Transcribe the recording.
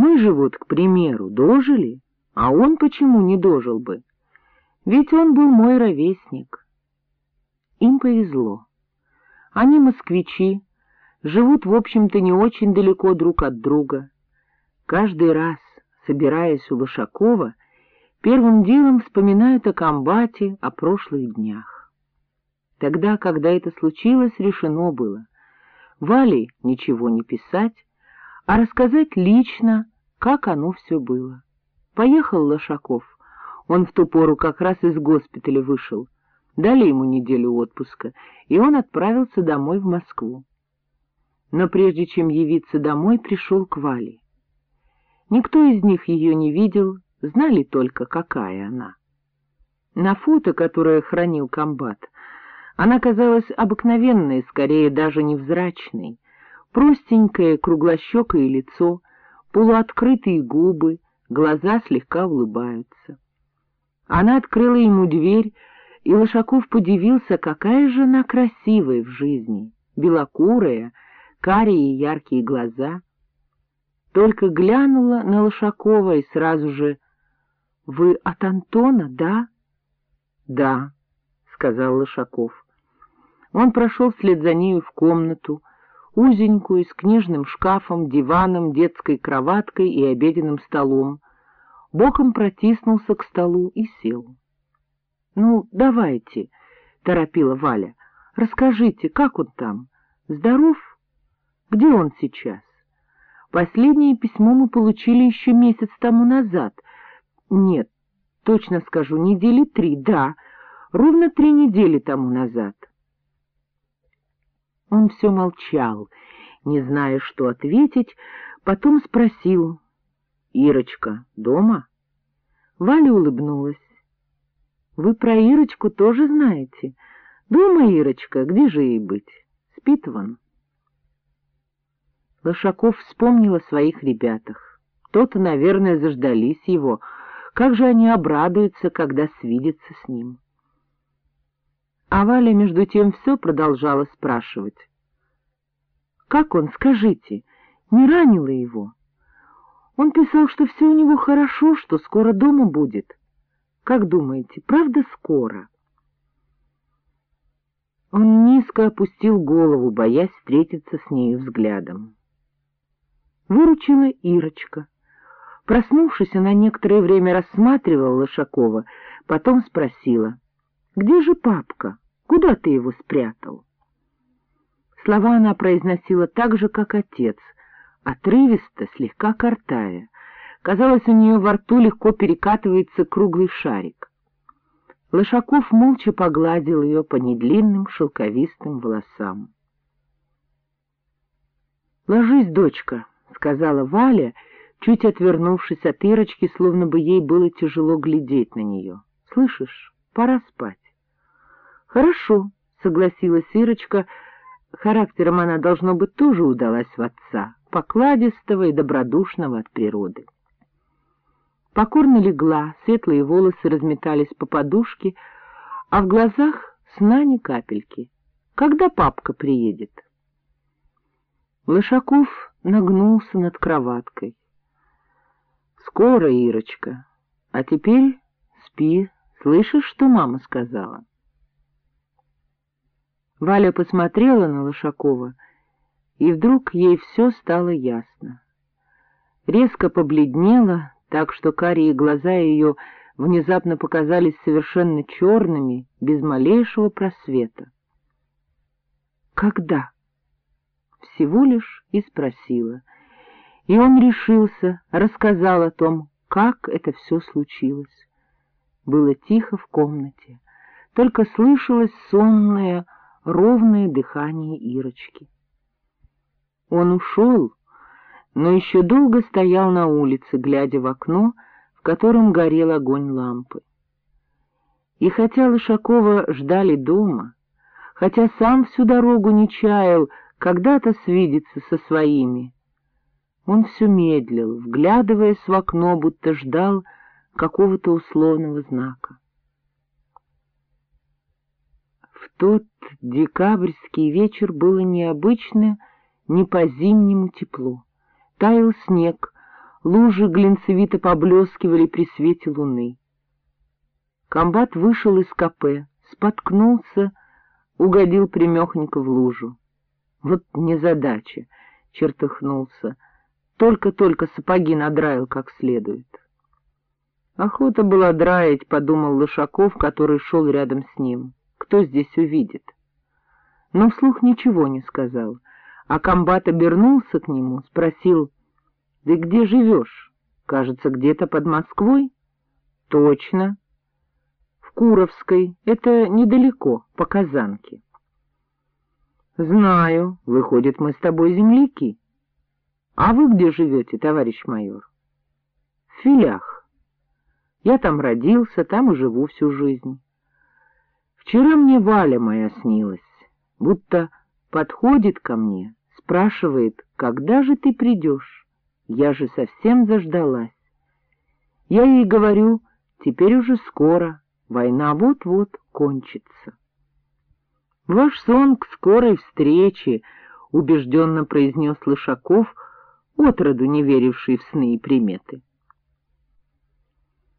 Мы же вот, к примеру, дожили, а он почему не дожил бы? Ведь он был мой ровесник. Им повезло. Они москвичи, живут, в общем-то, не очень далеко друг от друга. Каждый раз, собираясь у Лошакова, первым делом вспоминают о комбате, о прошлых днях. Тогда, когда это случилось, решено было Вале ничего не писать, а рассказать лично, как оно все было. Поехал Лошаков, он в ту пору как раз из госпиталя вышел, дали ему неделю отпуска, и он отправился домой в Москву. Но прежде чем явиться домой, пришел к Вале. Никто из них ее не видел, знали только, какая она. На фото, которое хранил комбат, она казалась обыкновенной, скорее даже невзрачной. Простенькое круглощекое лицо, полуоткрытые губы, глаза слегка улыбаются. Она открыла ему дверь, и Лошаков подивился, какая же она красивая в жизни, белокурая, карие яркие глаза. Только глянула на Лошакова и сразу же — Вы от Антона, да? — Да, — сказал Лошаков. Он прошел вслед за нею в комнату, узенькую, с книжным шкафом, диваном, детской кроваткой и обеденным столом, боком протиснулся к столу и сел. — Ну, давайте, — торопила Валя, — расскажите, как он там? Здоров? Где он сейчас? Последнее письмо мы получили еще месяц тому назад. Нет, точно скажу, недели три, да, ровно три недели тому назад. Он все молчал, не зная, что ответить, потом спросил. — Ирочка дома? Валя улыбнулась. — Вы про Ирочку тоже знаете? Дома Ирочка, где же ей быть? Спит вон. Лошаков вспомнил о своих ребятах. То-то, наверное, заждались его. Как же они обрадуются, когда свидятся с ним. А Валя, между тем, все продолжала спрашивать. — Как он, скажите, не ранило его? Он писал, что все у него хорошо, что скоро дома будет. Как думаете, правда скоро? Он низко опустил голову, боясь встретиться с нею взглядом. Выручила Ирочка. Проснувшись, она некоторое время рассматривала Лошакова, потом спросила — где же папка? Куда ты его спрятал? Слова она произносила так же, как отец, отрывисто, слегка картая. Казалось, у нее во рту легко перекатывается круглый шарик. Лошаков молча погладил ее по недлинным шелковистым волосам. — Ложись, дочка, — сказала Валя, чуть отвернувшись от Ирочки, словно бы ей было тяжело глядеть на нее. — Слышишь, пора спать. — Хорошо, — согласилась Ирочка. Характером она, должно быть, тоже удалась в отца, покладистого и добродушного от природы. Покорно легла, светлые волосы разметались по подушке, а в глазах сна ни капельки. Когда папка приедет? Лошаков нагнулся над кроваткой. — Скоро, Ирочка. А теперь спи. Слышишь, что мама сказала? Валя посмотрела на Лошакова, и вдруг ей все стало ясно. Резко побледнела, так что карие глаза ее внезапно показались совершенно черными, без малейшего просвета. «Когда?» Всего лишь и спросила. И он решился, рассказал о том, как это все случилось. Было тихо в комнате, только слышалось сонное, ровное дыхание Ирочки. Он ушел, но еще долго стоял на улице, глядя в окно, в котором горел огонь лампы. И хотя Лышакова ждали дома, хотя сам всю дорогу не чаял когда-то свидеться со своими, он все медлил, вглядываясь в окно, будто ждал какого-то условного знака. Тот декабрьский вечер было необычно, не по-зимнему тепло. Таял снег, лужи глинцевито поблескивали при свете луны. Комбат вышел из капе, споткнулся, угодил примехонько в лужу. Вот незадача, чертыхнулся, только-только сапоги надраил как следует. Охота была драить, — подумал Лышаков, который шел рядом с ним. Кто здесь увидит? Но вслух ничего не сказал, а комбат обернулся к нему, спросил, — Ты где живешь? Кажется, где-то под Москвой? — Точно. В Куровской. Это недалеко, по Казанке. — Знаю. Выходит, мы с тобой земляки. А вы где живете, товарищ майор? — В Филях. Я там родился, там и живу всю жизнь. Вчера мне Валя моя снилась, будто подходит ко мне, спрашивает, когда же ты придешь? Я же совсем заждалась. Я ей говорю, теперь уже скоро, война вот-вот кончится. Ваш сон к скорой встрече, — убежденно произнес Лышаков, отроду не веривший в сны и приметы.